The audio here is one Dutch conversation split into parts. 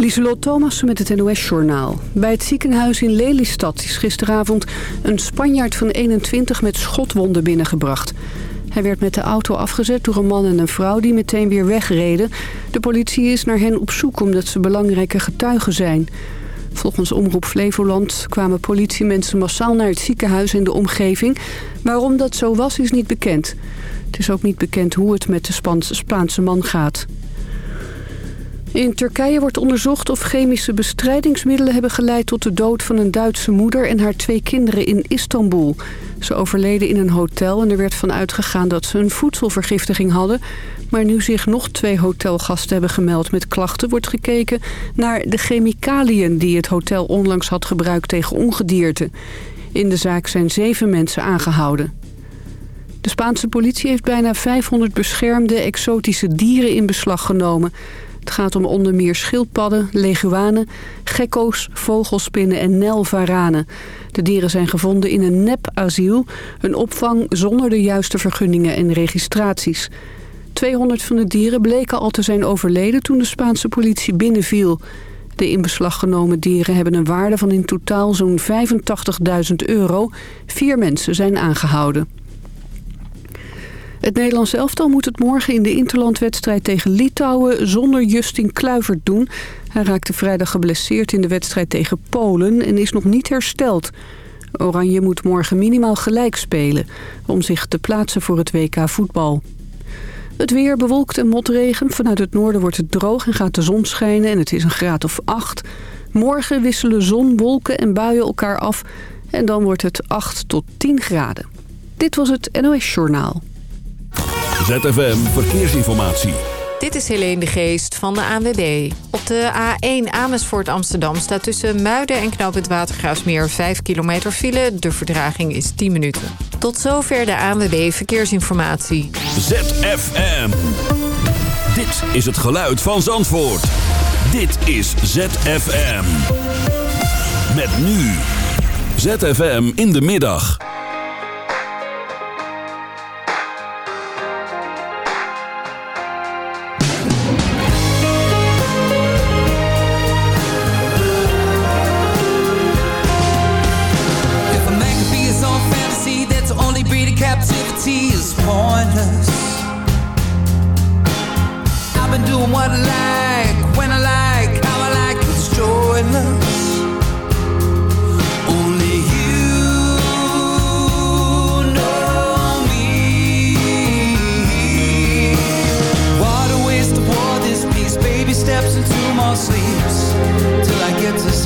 Lieselot Thomassen met het NOS-journaal. Bij het ziekenhuis in Lelystad is gisteravond een Spanjaard van 21 met schotwonden binnengebracht. Hij werd met de auto afgezet door een man en een vrouw die meteen weer wegreden. De politie is naar hen op zoek omdat ze belangrijke getuigen zijn. Volgens Omroep Flevoland kwamen politiemensen massaal naar het ziekenhuis en de omgeving. Waarom dat zo was is niet bekend. Het is ook niet bekend hoe het met de Spaanse man gaat. In Turkije wordt onderzocht of chemische bestrijdingsmiddelen hebben geleid tot de dood van een Duitse moeder en haar twee kinderen in Istanbul. Ze overleden in een hotel en er werd van uitgegaan dat ze een voedselvergiftiging hadden. Maar nu zich nog twee hotelgasten hebben gemeld met klachten... wordt gekeken naar de chemicaliën die het hotel onlangs had gebruikt tegen ongedierte. In de zaak zijn zeven mensen aangehouden. De Spaanse politie heeft bijna 500 beschermde exotische dieren in beslag genomen. Het gaat om onder meer schildpadden, leguanen, gekko's, vogelspinnen en nelvaranen. De dieren zijn gevonden in een nep-asiel, een opvang zonder de juiste vergunningen en registraties. 200 van de dieren bleken al te zijn overleden toen de Spaanse politie binnenviel. De in beslag genomen dieren hebben een waarde van in totaal zo'n 85.000 euro. Vier mensen zijn aangehouden. Het Nederlands elftal moet het morgen in de interlandwedstrijd tegen Litouwen zonder Justin Kluivert doen. Hij raakte vrijdag geblesseerd in de wedstrijd tegen Polen en is nog niet hersteld. Oranje moet morgen minimaal gelijk spelen om zich te plaatsen voor het WK voetbal. Het weer bewolkt en motregen. Vanuit het noorden wordt het droog en gaat de zon schijnen en het is een graad of 8. Morgen wisselen zon, wolken en buien elkaar af en dan wordt het 8 tot 10 graden. Dit was het NOS Journaal. ZFM Verkeersinformatie. Dit is Helene de Geest van de ANWB. Op de A1 Amersfoort Amsterdam staat tussen Muiden en Knoop het Watergraafsmeer 5 kilometer file. De verdraging is 10 minuten. Tot zover de ANWB Verkeersinformatie. ZFM. Dit is het geluid van Zandvoort. Dit is ZFM. Met nu. ZFM in de middag.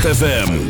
ZFM.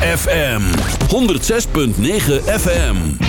ZFM 106.9 FM.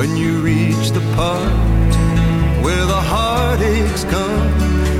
when you reach the part where the heartaches come.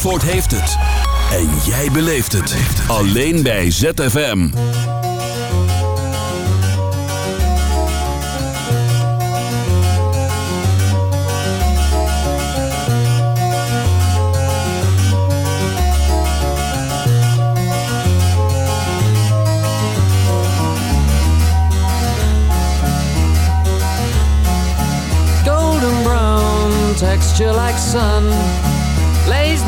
Zandvoort heeft het. En jij beleeft het. Alleen bij ZFM. Golden brown, texture like sun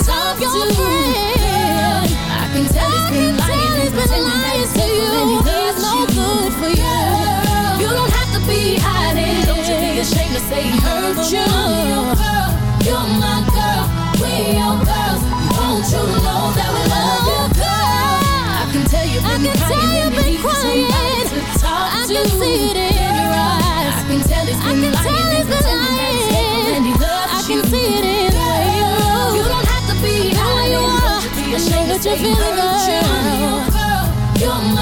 talk to. I can tell he's been lying he for you. You don't have to be hiding. Don't you be ashamed to say he hurt you. Feeling, girl. You're my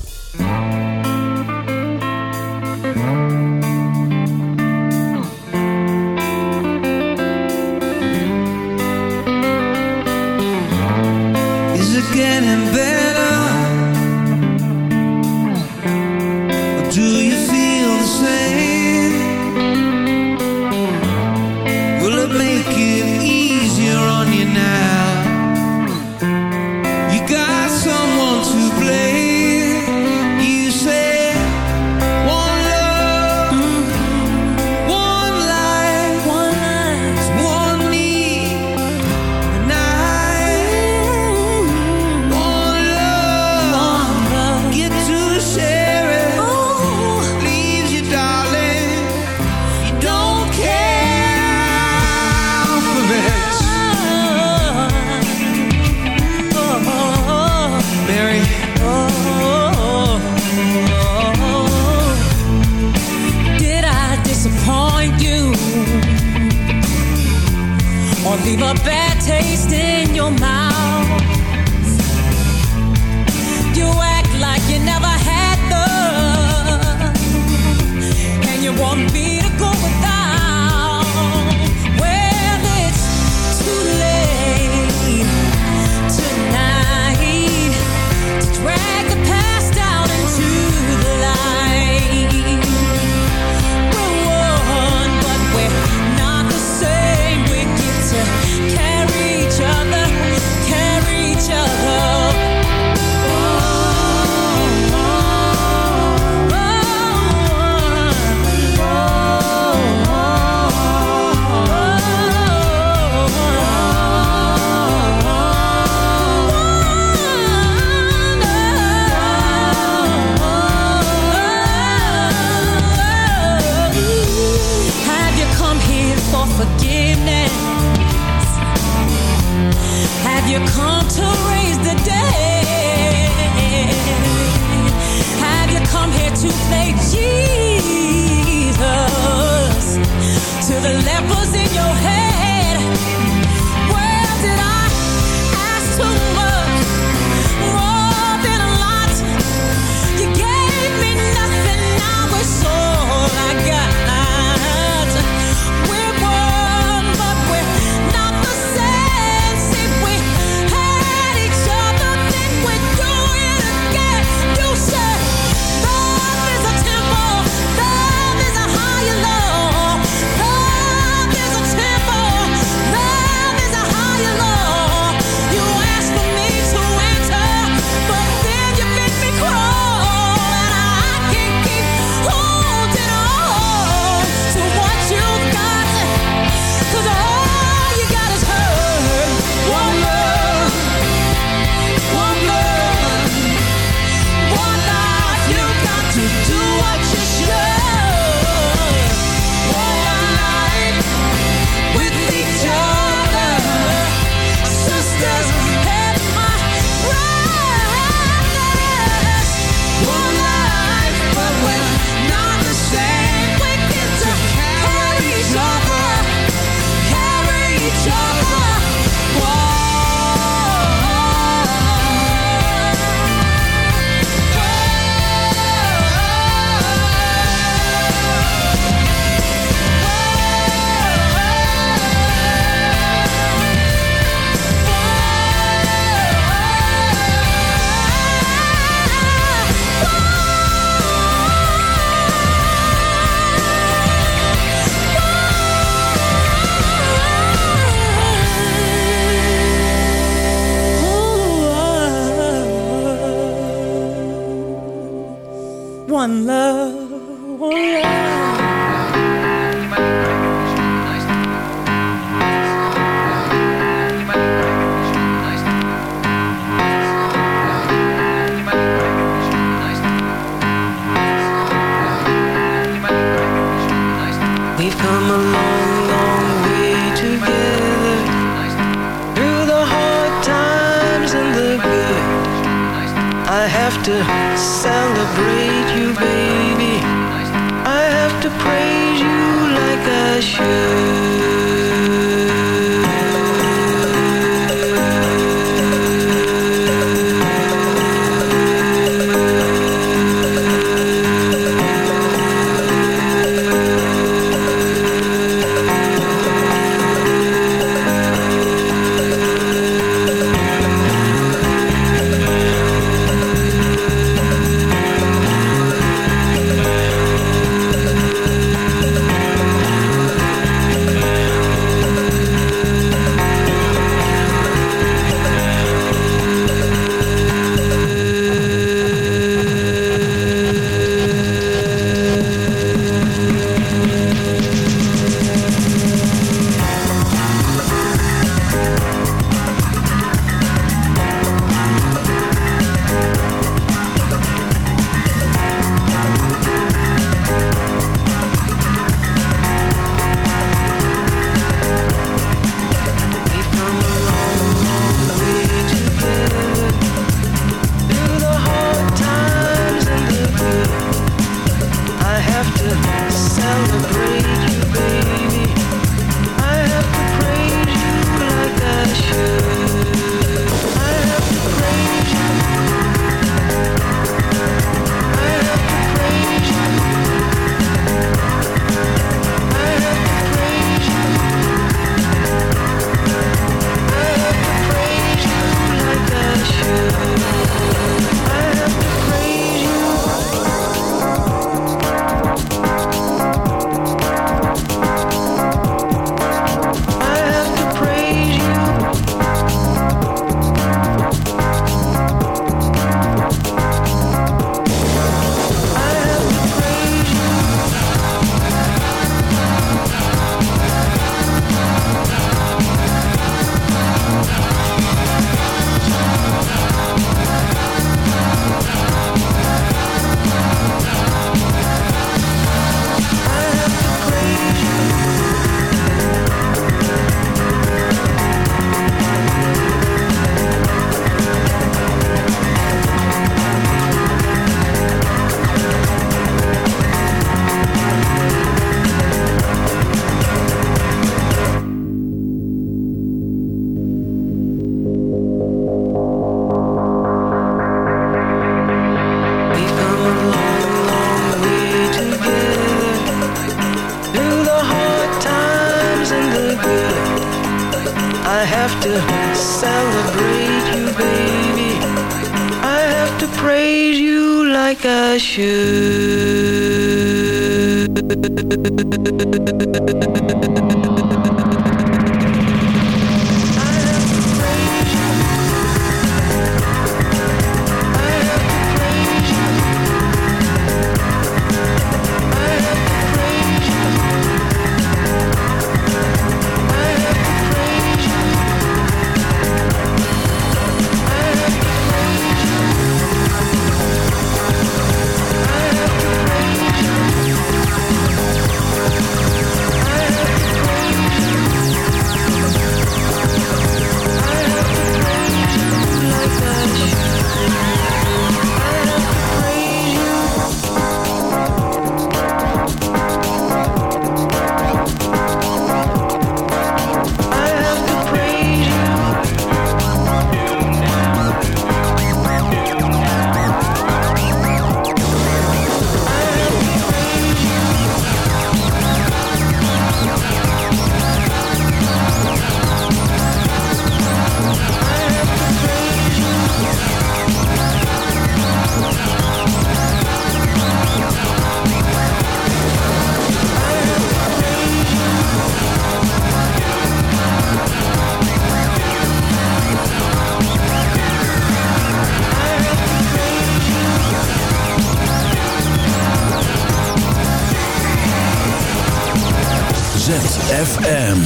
ZFM.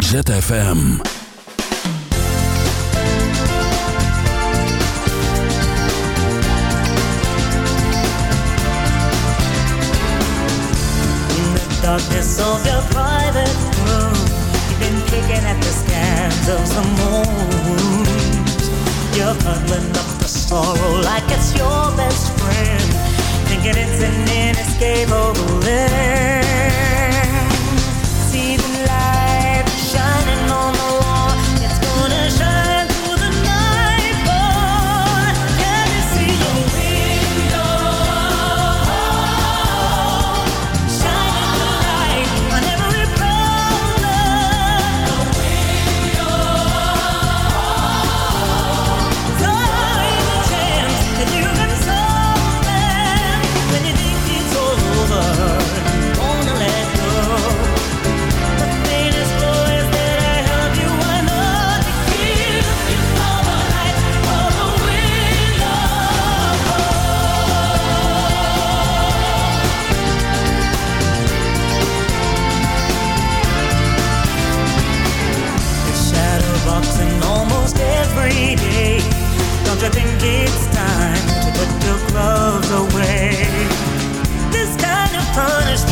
ZFM. darkness of your private room You've been kicking at the of the moon You're up the sorrow like it's your best friend Thinking it's an inescapable end I think it's time to put your gloves away. This kind of punishment.